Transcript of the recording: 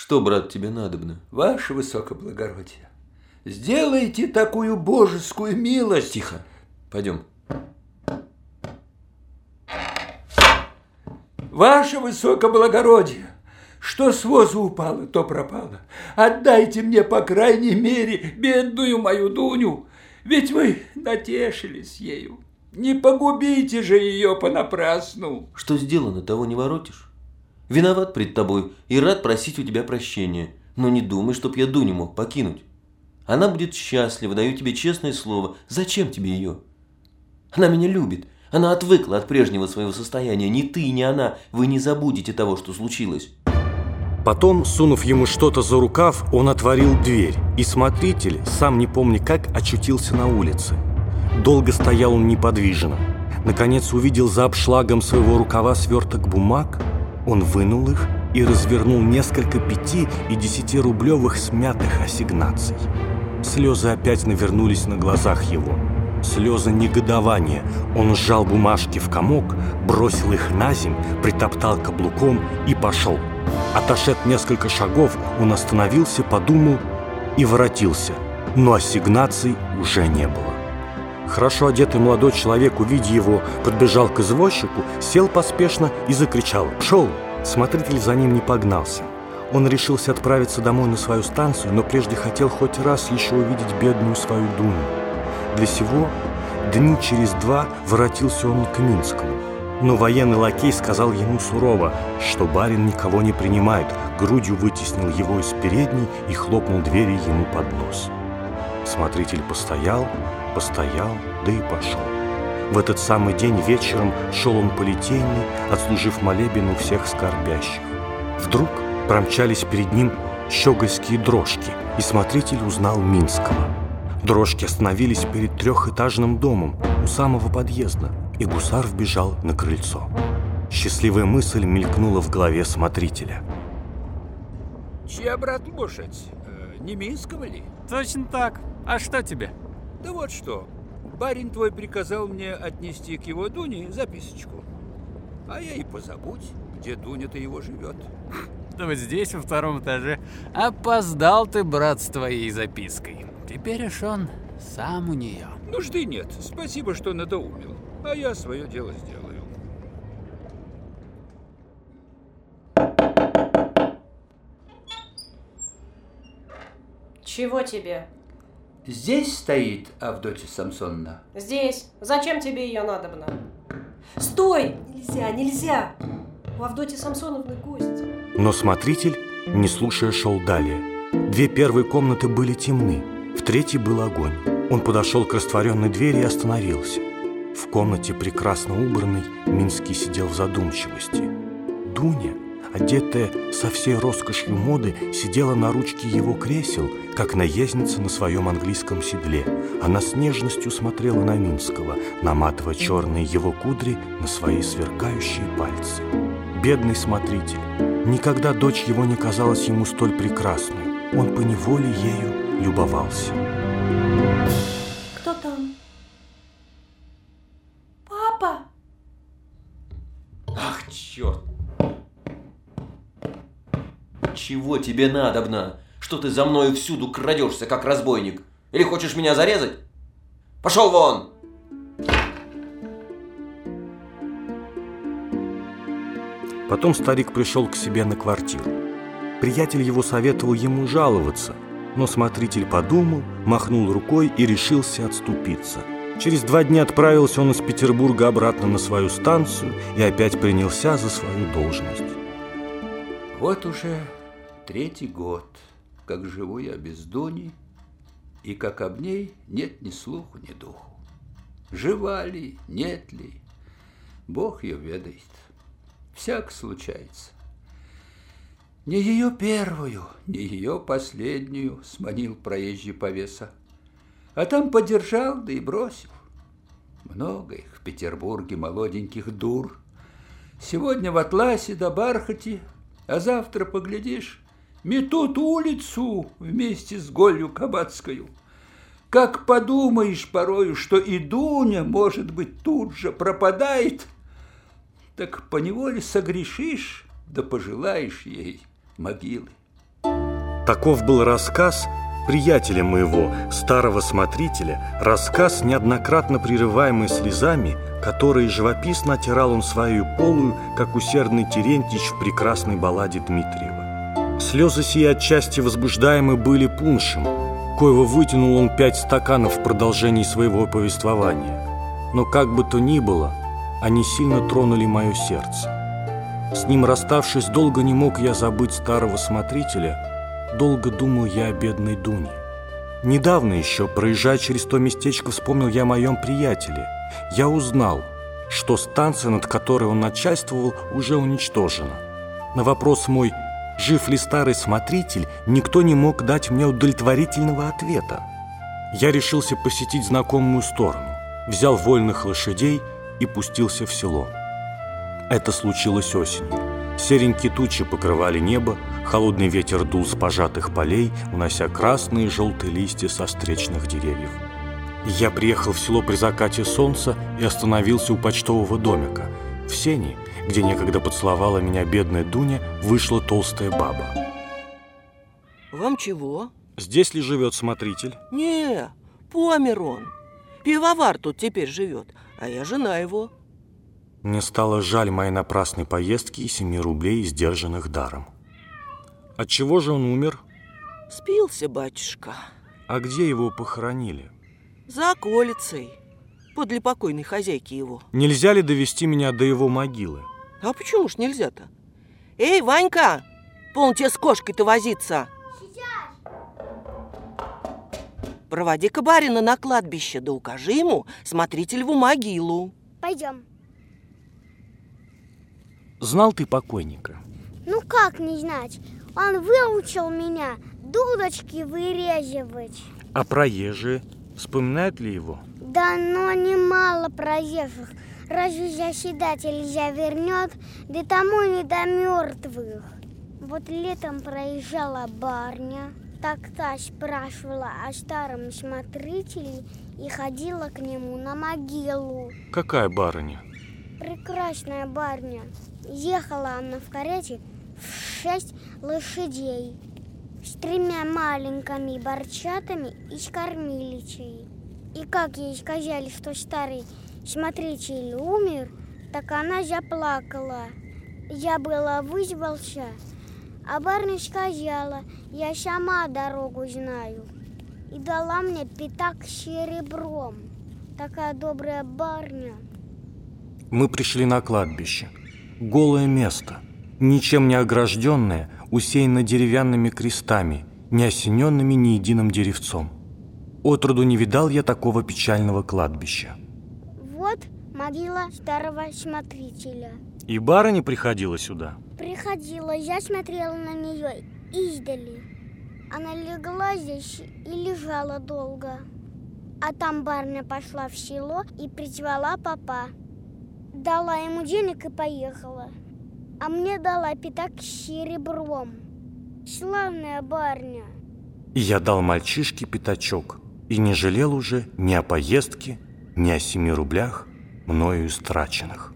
Что, брат, тебе надобно? Ваше высокоблагородие, сделайте такую божескую милость. Тихо, пойдем. Ваше высокоблагородие, что с возу упало, то пропало. Отдайте мне, по крайней мере, бедную мою Дуню, ведь вы натешились ею. Не погубите же ее понапрасну. Что сделано, того не воротишь. Виноват пред тобой и рад просить у тебя прощения. Но не думай, чтоб я Дуню мог покинуть. Она будет счастлива, даю тебе честное слово. Зачем тебе ее? Она меня любит. Она отвыкла от прежнего своего состояния. Ни ты, ни она. Вы не забудете того, что случилось. Потом, сунув ему что-то за рукав, он отворил дверь, и смотритель, сам не помня как, очутился на улице. Долго стоял он неподвижно. Наконец увидел за обшлагом своего рукава сверток бумаг. Он вынул их и развернул несколько пяти- и десятирублевых смятых ассигнаций. Слезы опять навернулись на глазах его. Слезы негодования. Он сжал бумажки в комок, бросил их на земь, притоптал каблуком и пошел. Отошед несколько шагов, он остановился, подумал и воротился. Но ассигнаций уже не было. Хорошо одетый молодой человек, увидя его, подбежал к извозчику, сел поспешно и закричал «Пшел!». Смотритель за ним не погнался. Он решился отправиться домой на свою станцию, но прежде хотел хоть раз еще увидеть бедную свою Дуну. Для сего дни через два воротился он к Минскому. Но военный лакей сказал ему сурово, что барин никого не принимает, грудью вытеснил его из передней и хлопнул двери ему под нос. Смотритель постоял, постоял, да и пошел. В этот самый день вечером шел он по литейной, отслужив молебен у всех скорбящих. Вдруг промчались перед ним щегольские дрожки, и смотритель узнал Минского. Дрожки остановились перед трехэтажным домом у самого подъезда, и гусар вбежал на крыльцо. Счастливая мысль мелькнула в голове смотрителя. Чья, брат, лошадь? Э, не Минского ли? Точно так. А что тебе? Да вот что. Барин твой приказал мне отнести к его Дуне записочку. А я и позабудь, где Дуня-то его живет. Да вот здесь, во втором этаже. Опоздал ты, брат, с твоей запиской. Теперь уж он сам у нее. Нужды нет. Спасибо, что надоумил. А я свое дело сделаю. Чего тебе? Здесь стоит Авдотья Самсоновна. Здесь. Зачем тебе ее надобно? Стой! Нельзя, нельзя! У Авдотьи Самсоновны гость. Но смотритель, не слушая, шел далее. Две первые комнаты были темны, в третьей был огонь. Он подошел к растворенной двери и остановился. В комнате, прекрасно убранной, Минский сидел в задумчивости. Дуня, одетая со всей роскошью моды, сидела на ручке его кресел, как наездница на своем английском седле. Она с нежностью смотрела на Минского, наматывая черные его кудри на свои сверкающие пальцы. Бедный смотритель. Никогда дочь его не казалась ему столь прекрасной. Он поневоле ею любовался. Кто там? Чего тебе надобно? Что ты за мною всюду крадешься, как разбойник? Или хочешь меня зарезать? Пошел вон! Потом старик пришел к себе на квартиру. Приятель его советовал ему жаловаться, но смотритель подумал, махнул рукой и решился отступиться. Через два дня отправился он из Петербурга обратно на свою станцию и опять принялся за свою должность. Вот уже третий год, как живу я без Дуни, и как об ней нет ни слуху, ни духу. Жива ли, нет ли, Бог ее ведает. Всяк случается. Не ее первую, не ее последнюю сманил проезжий повеса, а там подержал, да и бросил. Много их в Петербурге молоденьких дур. Сегодня в атласе да бархате, а завтра, поглядишь, метут улицу вместе с голью кабацкою. Как подумаешь порою, что и Дуня, может быть, тут же пропадает, так поневоле согрешишь, да пожелаешь ей могилы. Таков был рассказ приятеля моего, старого смотрителя, рассказ, неоднократно прерываемый слезами, которые живописно отирал он свою полую, как усердный Терентьич в прекрасной балладе Дмитриева. Слезы сии отчасти возбуждаемы были пуншем, коего вытянул он пять стаканов в продолжении своего повествования. Но как бы то ни было, они сильно тронули мое сердце. С ним расставшись, долго не мог я забыть старого смотрителя, долго думал я о бедной Дуне. Недавно еще, проезжая через то местечко, вспомнил я о моем приятеле. Я узнал, что станция, над которой он начальствовал, уже уничтожена. На вопрос мой жив ли старый смотритель, никто не мог дать мне удовлетворительного ответа. Я решился посетить знакомую сторону, взял вольных лошадей и пустился в село. Это случилось осенью. Серенькие тучи покрывали небо, холодный ветер дул с пожатых полей, унося красные и желтые листья со встречных деревьев. Я приехал в село при закате солнца и остановился у почтового домика. В сене где некогда поцеловала меня бедная Дуня, вышла толстая баба. Вам чего? Здесь ли живет смотритель? Не, помер он. Пивовар тут теперь живет, а я жена его. Мне стало жаль моей напрасной поездки и семи рублей, сдержанных даром. От чего же он умер? Спился, батюшка. А где его похоронили? За околицей, подле покойной хозяйки его. Нельзя ли довести меня до его могилы? А почему ж нельзя-то? Эй, Ванька, полно тебе с кошкой-то возиться. Сейчас. Проводи-ка барина на кладбище, да укажи ему смотрителеву могилу. Пойдем. Знал ты покойника? Ну как не знать? Он выучил меня дудочки вырезывать. А проезжие вспоминают ли его? Да но немало проезжих. Разве заседатель завернет, да тому не до мертвых. Вот летом проезжала барня, так та спрашивала о старом смотрителе и ходила к нему на могилу. Какая барыня? Прекрасная барня. Ехала она в карете в шесть лошадей с тремя маленькими борчатами и с кормиличей. И как ей сказали, что старый смотритель умер, так она заплакала. Я была вызвался, а барыня сказала, я сама дорогу знаю. И дала мне пятак с серебром. Такая добрая барня. Мы пришли на кладбище. Голое место, ничем не огражденное, усеяно деревянными крестами, не осененными ни единым деревцом. Отроду не видал я такого печального кладбища. Могила старого смотрителя. И барыня приходила сюда? Приходила, я смотрела на нее издали. Она легла здесь и лежала долго. А там барыня пошла в село и призвала папа. Дала ему денег и поехала. А мне дала пятак с серебром. Славная барня. Я дал мальчишке пятачок и не жалел уже ни о поездке, ни о семи рублях, мною истраченных.